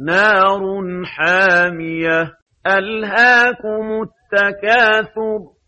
نار حامية. ألهاكم التكاثر.